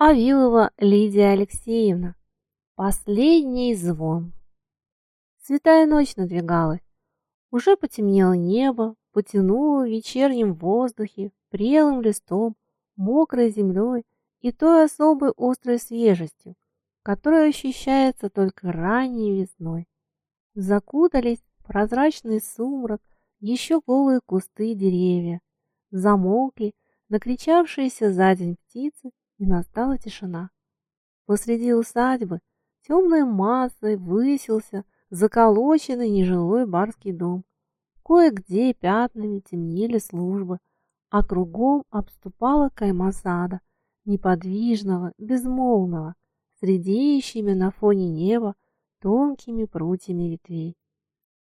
Авилова Лидия Алексеевна. Последний звон. Святая ночь надвигалась. Уже потемнело небо, потянуло в вечернем воздухе прелым листом, мокрой землей и той особой острой свежестью, которая ощущается только ранней весной. Закутались в прозрачный сумрак еще голые кусты и деревья, замолкли накричавшиеся за день птицы и настала тишина. Посреди усадьбы темной массой высился заколоченный нежилой барский дом. Кое-где пятнами темнели службы, а кругом обступала кайма сада, неподвижного, безмолвного, с на фоне неба тонкими прутьями ветвей.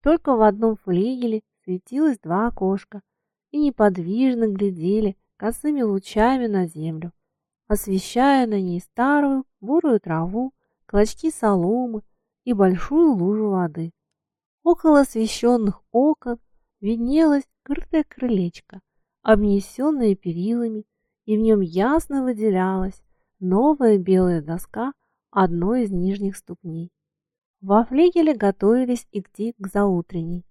Только в одном флигеле светилось два окошка и неподвижно глядели косыми лучами на землю освещая на ней старую бурую траву, клочки соломы и большую лужу воды. Около освещенных окон виднелось крытое крылечко, обнесенное перилами, и в нем ясно выделялась новая белая доска одной из нижних ступней. Во флигеле готовились идти к заутренней.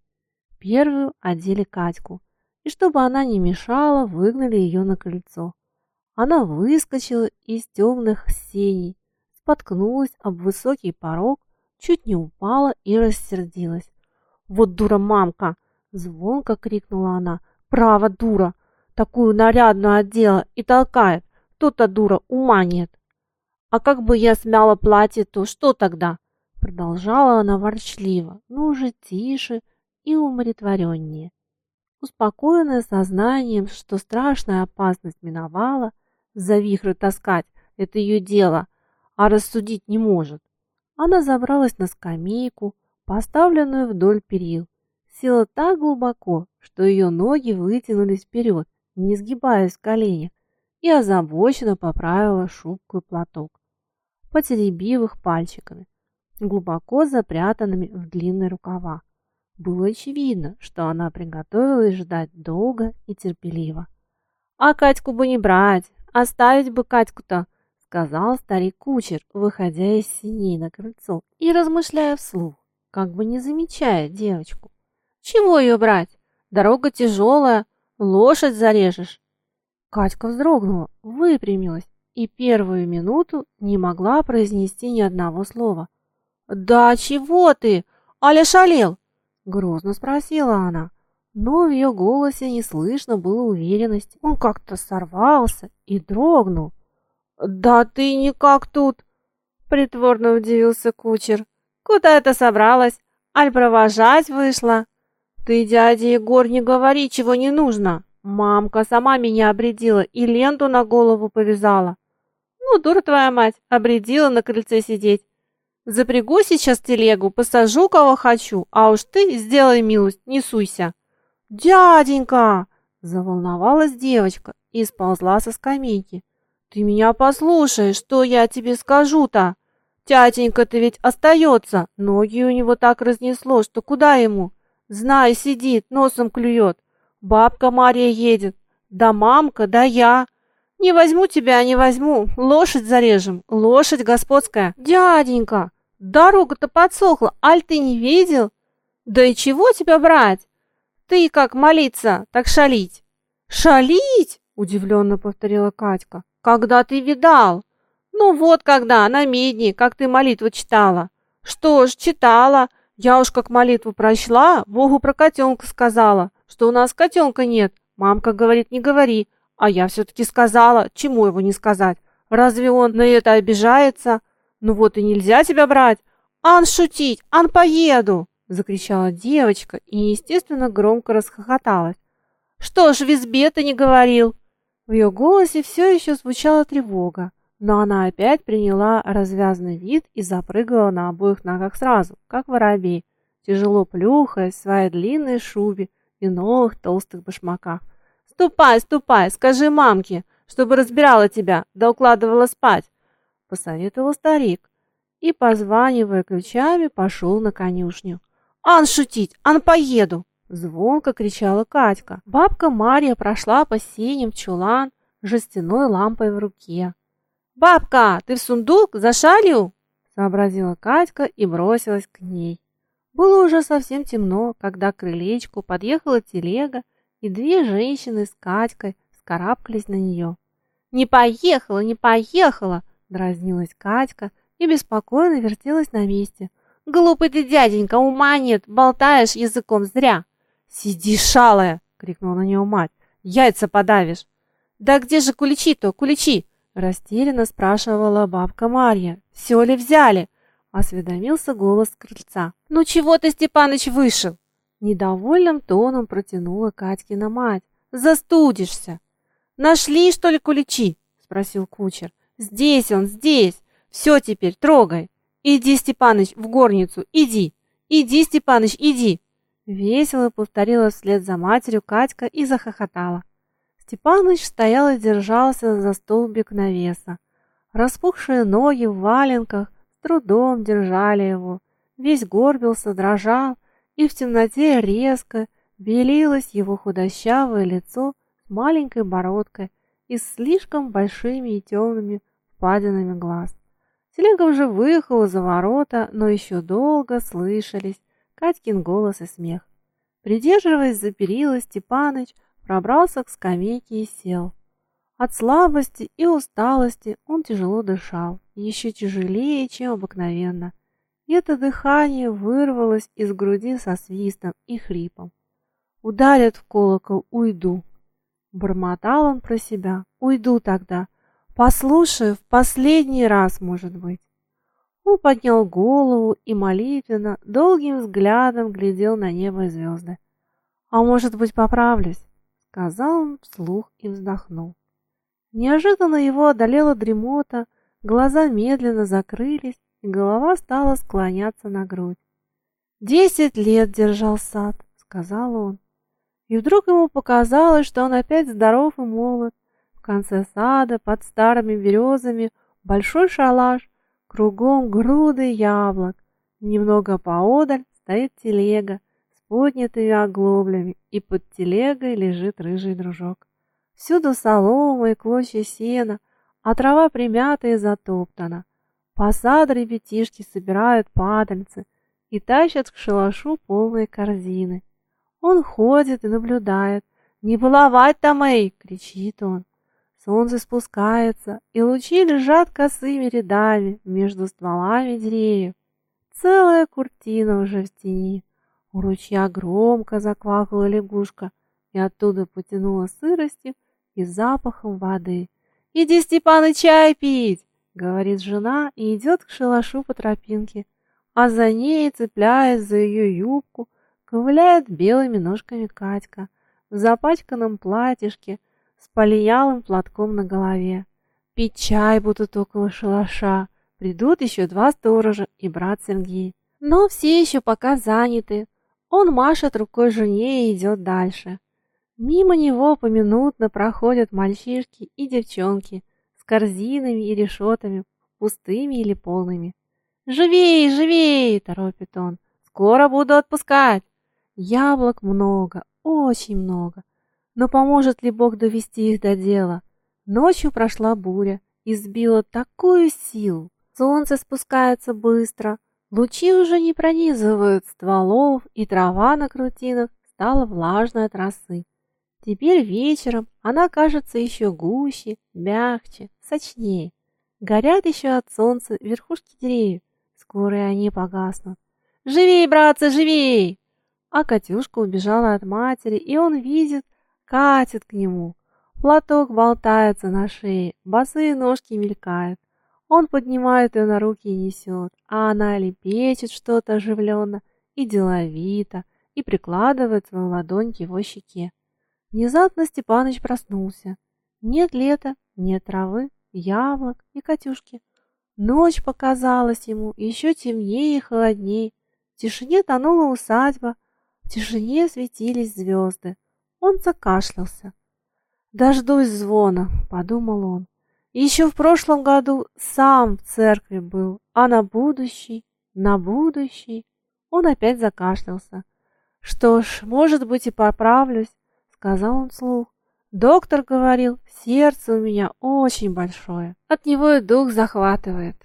Первую одели Катьку, и чтобы она не мешала, выгнали ее на крыльцо. Она выскочила из темных сеней, споткнулась об высокий порог, чуть не упала и рассердилась. «Вот дура мамка!» – звонко крикнула она. «Право, дура! Такую нарядную одела и толкает! То-то дура, ума нет!» «А как бы я смяла платье, то что тогда?» Продолжала она ворчливо, но уже тише и умиротвореннее. Успокоенная сознанием, что страшная опасность миновала, за вихры таскать – это ее дело, а рассудить не может. Она забралась на скамейку, поставленную вдоль перил, села так глубоко, что ее ноги вытянулись вперед, не сгибаясь в коленях, и озабоченно поправила шубку и платок, потеребив их пальчиками, глубоко запрятанными в длинные рукава. Было очевидно, что она приготовилась ждать долго и терпеливо. «А Катьку бы не брать, Оставить бы Катьку-то, сказал старик кучер, выходя из синей на крыльцо и размышляя вслух, как бы не замечая девочку. Чего ее брать? Дорога тяжелая, лошадь зарежешь. Катька вздрогнула, выпрямилась и первую минуту не могла произнести ни одного слова. «Да чего ты? Аля шалел?» Грозно спросила она но в ее голосе не слышно было уверенности. Он как-то сорвался и дрогнул. «Да ты никак тут!» — притворно удивился кучер. «Куда это собралась? Аль провожать вышла?» «Ты, дядя Егор, не говори, чего не нужно. Мамка сама меня обредила и ленту на голову повязала. Ну, дура твоя мать, обредила на крыльце сидеть. Запрягу сейчас телегу, посажу кого хочу, а уж ты сделай милость, не суйся». «Дяденька!» – заволновалась девочка и сползла со скамейки. «Ты меня послушай, что я тебе скажу-то? Тятенька-то ведь остается, ноги у него так разнесло, что куда ему? Знай, сидит, носом клюет. Бабка Мария едет, да мамка, да я. Не возьму тебя, не возьму, лошадь зарежем, лошадь господская. Дяденька, дорога-то подсохла, аль ты не видел? Да и чего тебя брать? Ты как молиться, так шалить. Шалить? Удивленно повторила Катька. Когда ты видал? Ну вот когда, на медне, как ты молитву читала. Что ж, читала. Я уж как молитву прочла, Богу про котенка сказала, что у нас котенка нет. Мамка говорит, не говори. А я все-таки сказала, чему его не сказать. Разве он на это обижается? Ну вот и нельзя тебя брать. Ан шутить, ан поеду закричала девочка и, естественно, громко расхохоталась. Что ж, в избе ты не говорил? В ее голосе все еще звучала тревога, но она опять приняла развязный вид и запрыгала на обоих ногах сразу, как воробей, тяжело плюхаясь в своей длинной шубе и новых толстых башмаках. «Ступай, ступай, скажи мамке, чтобы разбирала тебя, да укладывала спать», — посоветовал старик и, позванивая ключами, пошел на конюшню. «Ан шутить! Ан поеду!» Звонко кричала Катька. Бабка Мария прошла по синим чулан с жестяной лампой в руке. «Бабка, ты в сундук за шалью?» сообразила Катька и бросилась к ней. Было уже совсем темно, когда к крылечку подъехала телега, и две женщины с Катькой вскарабкались на нее. «Не поехала, не поехала!» – дразнилась Катька и беспокойно вертелась на месте. «Глупый ты, дяденька, ума нет, болтаешь языком зря!» «Сиди, шалая!» – крикнула на нее мать. «Яйца подавишь!» «Да где же куличи-то, куличи?» – растерянно спрашивала бабка Марья. «Все ли взяли?» – осведомился голос крыльца. «Ну чего ты, Степаныч, вышел?» Недовольным тоном протянула Катькина мать. «Застудишься!» «Нашли, что ли, куличи?» – спросил кучер. «Здесь он, здесь! Все теперь, трогай! Иди, Степаныч, в горницу, иди! Иди, Степаныч, иди!» Весело повторила вслед за матерью Катька и захохотала. Степаныч стоял и держался за столбик навеса. Распухшие ноги в валенках с трудом держали его. Весь горбился, дрожал, и в темноте резко белилось его худощавое лицо с маленькой бородкой и с слишком большими и темными впадинами глаз. Телега уже выехала за ворота, но еще долго слышались Катькин голос и смех. Придерживаясь за перила, Степаныч пробрался к скамейке и сел. От слабости и усталости он тяжело дышал, еще тяжелее, чем обыкновенно. И это дыхание вырвалось из груди со свистом и хрипом. Ударят в колокол, уйду. Бормотал он про себя. Уйду тогда. Послушаю в последний раз, может быть. Он поднял голову и молитвенно, долгим взглядом глядел на небо и звезды. «А может быть, поправлюсь?» — сказал он вслух и вздохнул. Неожиданно его одолела дремота, глаза медленно закрылись, и голова стала склоняться на грудь. «Десять лет держал сад», — сказал он. И вдруг ему показалось, что он опять здоров и молод. Конце сада, под старыми березами, большой шалаш, Кругом груды яблок. Немного поодаль стоит телега с поднятыми оглоблями, и под телегой лежит рыжий дружок. Всюду солома и клочья сена, а трава примята и затоптана. По саду ребятишки собирают падальцы и тащат к шалашу полные корзины. Он ходит и наблюдает. «Не баловать там, эй!» — кричит он. Солнце спускается, и лучи лежат косыми рядами между стволами деревьев. Целая куртина уже в тени. У ручья громко заквакала лягушка, и оттуда потянула сыростью и запахом воды. «Иди, Степан, чай пить!» — говорит жена и идет к шалашу по тропинке, а за ней, цепляясь за ее юбку, ковыляет белыми ножками Катька в запачканном платьишке, с полиялым платком на голове. Пить чай будут около шалаша. Придут еще два сторожа и брат Сергей. Но все еще пока заняты. Он машет рукой жене и идет дальше. Мимо него поминутно проходят мальчишки и девчонки с корзинами и решетами, пустыми или полными. «Живей, живей!» – торопит он. «Скоро буду отпускать!» Яблок много, очень много. Но поможет ли Бог довести их до дела? Ночью прошла буря и сбила такую силу. Солнце спускается быстро, лучи уже не пронизывают стволов, и трава на крутинах стала влажной от росы. Теперь вечером она кажется еще гуще, мягче, сочнее. Горят еще от солнца верхушки деревьев, скоро и они погаснут. «Живей, братцы, живей!» А Катюшка убежала от матери, и он видит, катит к нему. Платок болтается на шее, босые ножки мелькают. Он поднимает ее на руки и несет, а она лепечет что-то оживленно и деловито, и прикладывает свою ладонь к его щеке. Внезапно Степаныч проснулся. Нет лета, нет травы, яблок и Катюшки. Ночь показалась ему еще темнее и холоднее. В тишине тонула усадьба, в тишине светились звезды. Он закашлялся. «Дождусь звона», — подумал он. «Еще в прошлом году сам в церкви был, а на будущий, на будущий...» Он опять закашлялся. «Что ж, может быть, и поправлюсь», — сказал он вслух. Доктор говорил, сердце у меня очень большое. От него и дух захватывает.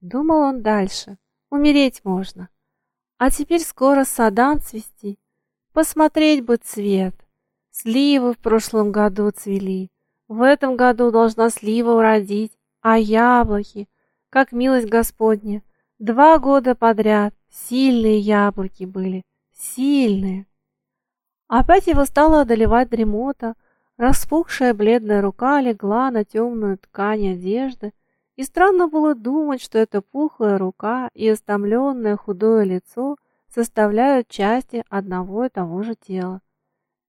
Думал он дальше. Умереть можно. А теперь скоро садан цвести. Посмотреть бы цвет. Сливы в прошлом году цвели. В этом году должна слива уродить. А яблоки, как милость Господня, два года подряд сильные яблоки были. Сильные. Опять его стала одолевать дремота. Распухшая бледная рука легла на темную ткань одежды, и странно было думать, что эта пухлая рука и истомленное худое лицо составляют части одного и того же тела.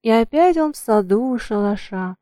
И опять он в саду у шалаша.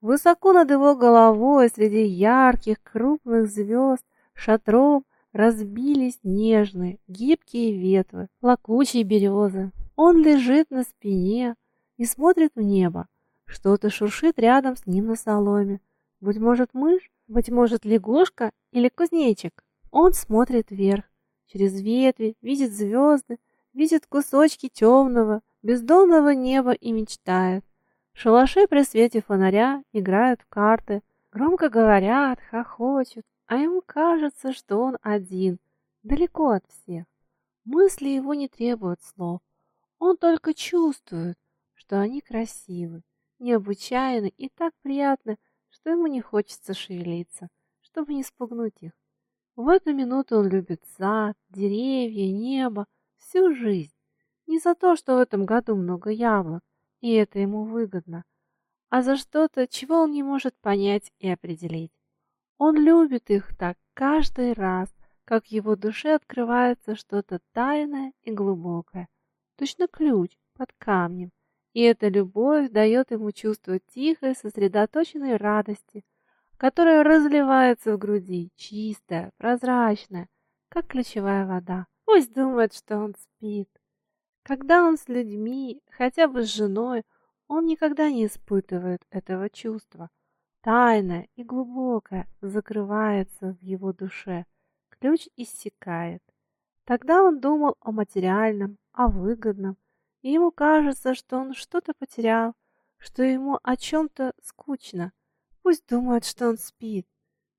Высоко над его головой среди ярких крупных звезд шатром разбились нежные, гибкие ветвы, плакучие березы. Он лежит на спине и смотрит в небо. Что-то шуршит рядом с ним на соломе. Быть может, мышь? Быть может, лягушка или кузнечик? Он смотрит вверх, через ветви, видит звезды, видит кусочки темного, бездонного неба и мечтает. Шалаши при свете фонаря играют в карты, громко говорят, хохочут, а ему кажется, что он один, далеко от всех. Мысли его не требуют слов. Он только чувствует, что они красивы, необычайны и так приятны, что ему не хочется шевелиться, чтобы не спугнуть их. В эту минуту он любит сад, деревья, небо, всю жизнь. Не за то, что в этом году много яблок, и это ему выгодно, а за что-то, чего он не может понять и определить. Он любит их так каждый раз, как в его душе открывается что-то тайное и глубокое, точно ключ под камнем, и эта любовь дает ему чувство тихой, сосредоточенной радости, которая разливается в груди, чистая, прозрачная, как ключевая вода. Пусть думает, что он спит. Когда он с людьми, хотя бы с женой, он никогда не испытывает этого чувства. Тайное и глубокое закрывается в его душе, ключ иссякает. Тогда он думал о материальном, о выгодном, и ему кажется, что он что-то потерял, что ему о чем-то скучно. Пусть думает, что он спит,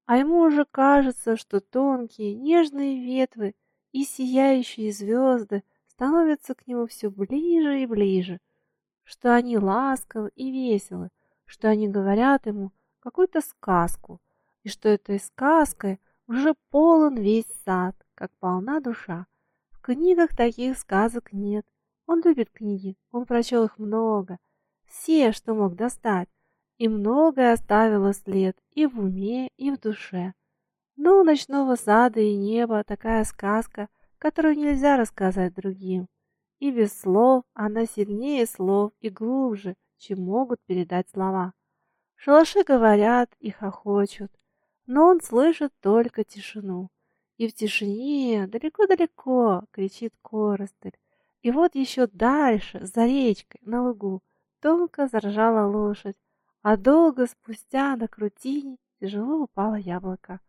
а ему уже кажется, что тонкие, нежные ветвы и сияющие звезды становятся к нему все ближе и ближе, что они ласковы и веселы, что они говорят ему какую-то сказку, и что этой сказкой уже полон весь сад, как полна душа. В книгах таких сказок нет, он любит книги, он прочел их много, все, что мог достать, и многое оставило след и в уме, и в душе. Но у ночного сада и неба такая сказка, которую нельзя рассказать другим. И без слов она сильнее слов и глубже, чем могут передать слова. Шалаши говорят и хохочут, но он слышит только тишину. И в тишине, далеко-далеко, кричит коростыль. И вот еще дальше, за речкой, на лугу, тонко заржала лошадь, а долго спустя на крутине тяжело упало яблоко.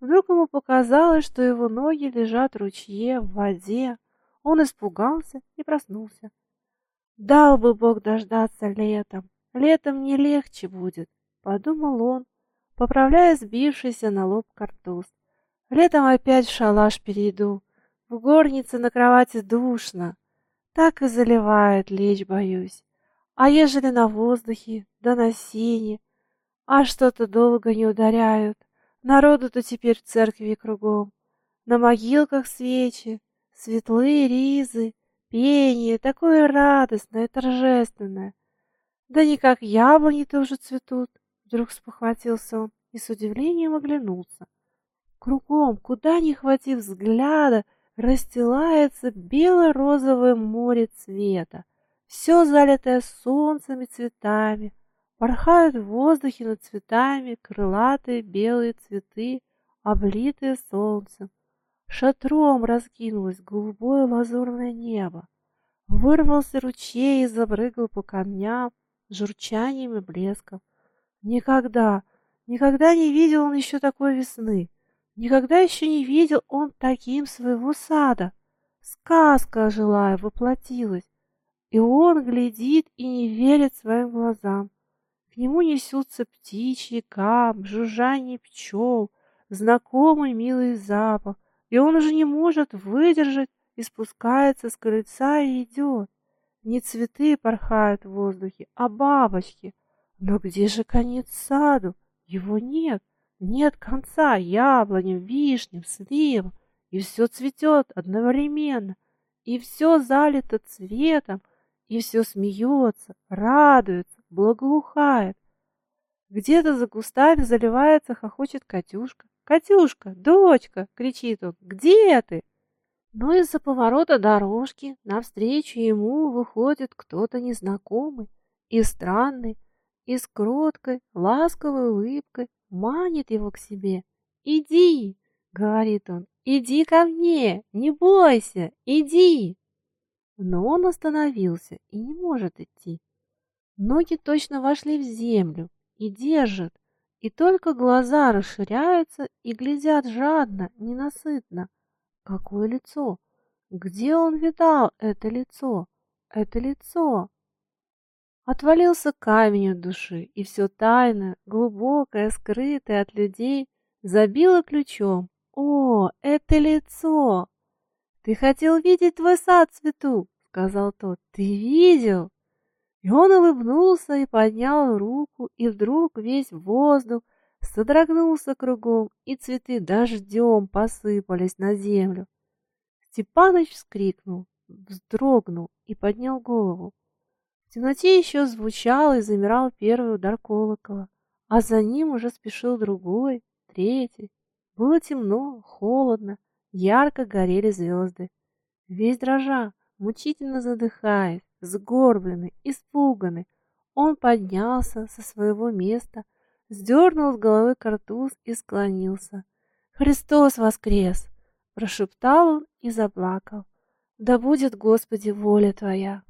Вдруг ему показалось, что его ноги лежат в ручье, в воде. Он испугался и проснулся. Дал бы Бог дождаться летом. Летом не легче будет, подумал он, поправляя сбившийся на лоб картуз. Летом опять в шалаш перейду. В горнице на кровати душно. Так и заливает, лечь боюсь. А ежели на воздухе, да на сине, а что-то долго не ударяют. Народу-то теперь в церкви кругом. На могилках свечи, светлые ризы, пение, такое радостное, торжественное. Да не как яблони тоже цветут, вдруг спохватился он и с удивлением оглянулся. Кругом, куда ни хвати взгляда, расстилается бело-розовое море цвета, все залитое солнцем и цветами. Порхают в воздухе над цветами крылатые белые цветы, облитые солнцем. Шатром раскинулось голубое лазурное небо. Вырвался ручей и забрыгал по камням журчанием и блеском. Никогда, никогда не видел он еще такой весны. Никогда еще не видел он таким своего сада. Сказка ожила и воплотилась, и он глядит и не верит своим глазам. Нему несутся птичьи кам, жужжание пчел, знакомый милый запах, и он уже не может выдержать и спускается с крыльца и идет. Не цветы порхают в воздухе, а бабочки. Но где же конец саду? Его нет. Нет конца яблоням, вишням, сливам. И все цветет одновременно. И все залито цветом. И все смеется, радуется, благоухает. Где-то за кустами заливается, хохочет Катюшка. «Катюшка, дочка!» — кричит он. «Где ты?» Но из-за поворота дорожки навстречу ему выходит кто-то незнакомый и странный, и с кроткой, ласковой улыбкой манит его к себе. «Иди!» — говорит он. «Иди ко мне! Не бойся! Иди!» Но он остановился и не может идти. Ноги точно вошли в землю и держат, и только глаза расширяются и глядят жадно, ненасытно. Какое лицо? Где он видал это лицо? Это лицо. Отвалился камень от души, и все тайное, глубокое, скрытое от людей забило ключом. О, это лицо! Ты хотел видеть твой сад цвету, сказал тот. Ты видел? И он улыбнулся и поднял руку, и вдруг весь воздух содрогнулся кругом, и цветы дождем посыпались на землю. Степаныч вскрикнул, вздрогнул и поднял голову. В темноте еще звучал и замирал первый удар колокола, а за ним уже спешил другой, третий. Было темно, холодно, ярко горели звезды. Весь дрожа, мучительно задыхаясь, сгорбленный, испуганный, он поднялся со своего места, сдернул с головы картуз и склонился. «Христос воскрес!» – прошептал он и заплакал. «Да будет, Господи, воля Твоя!»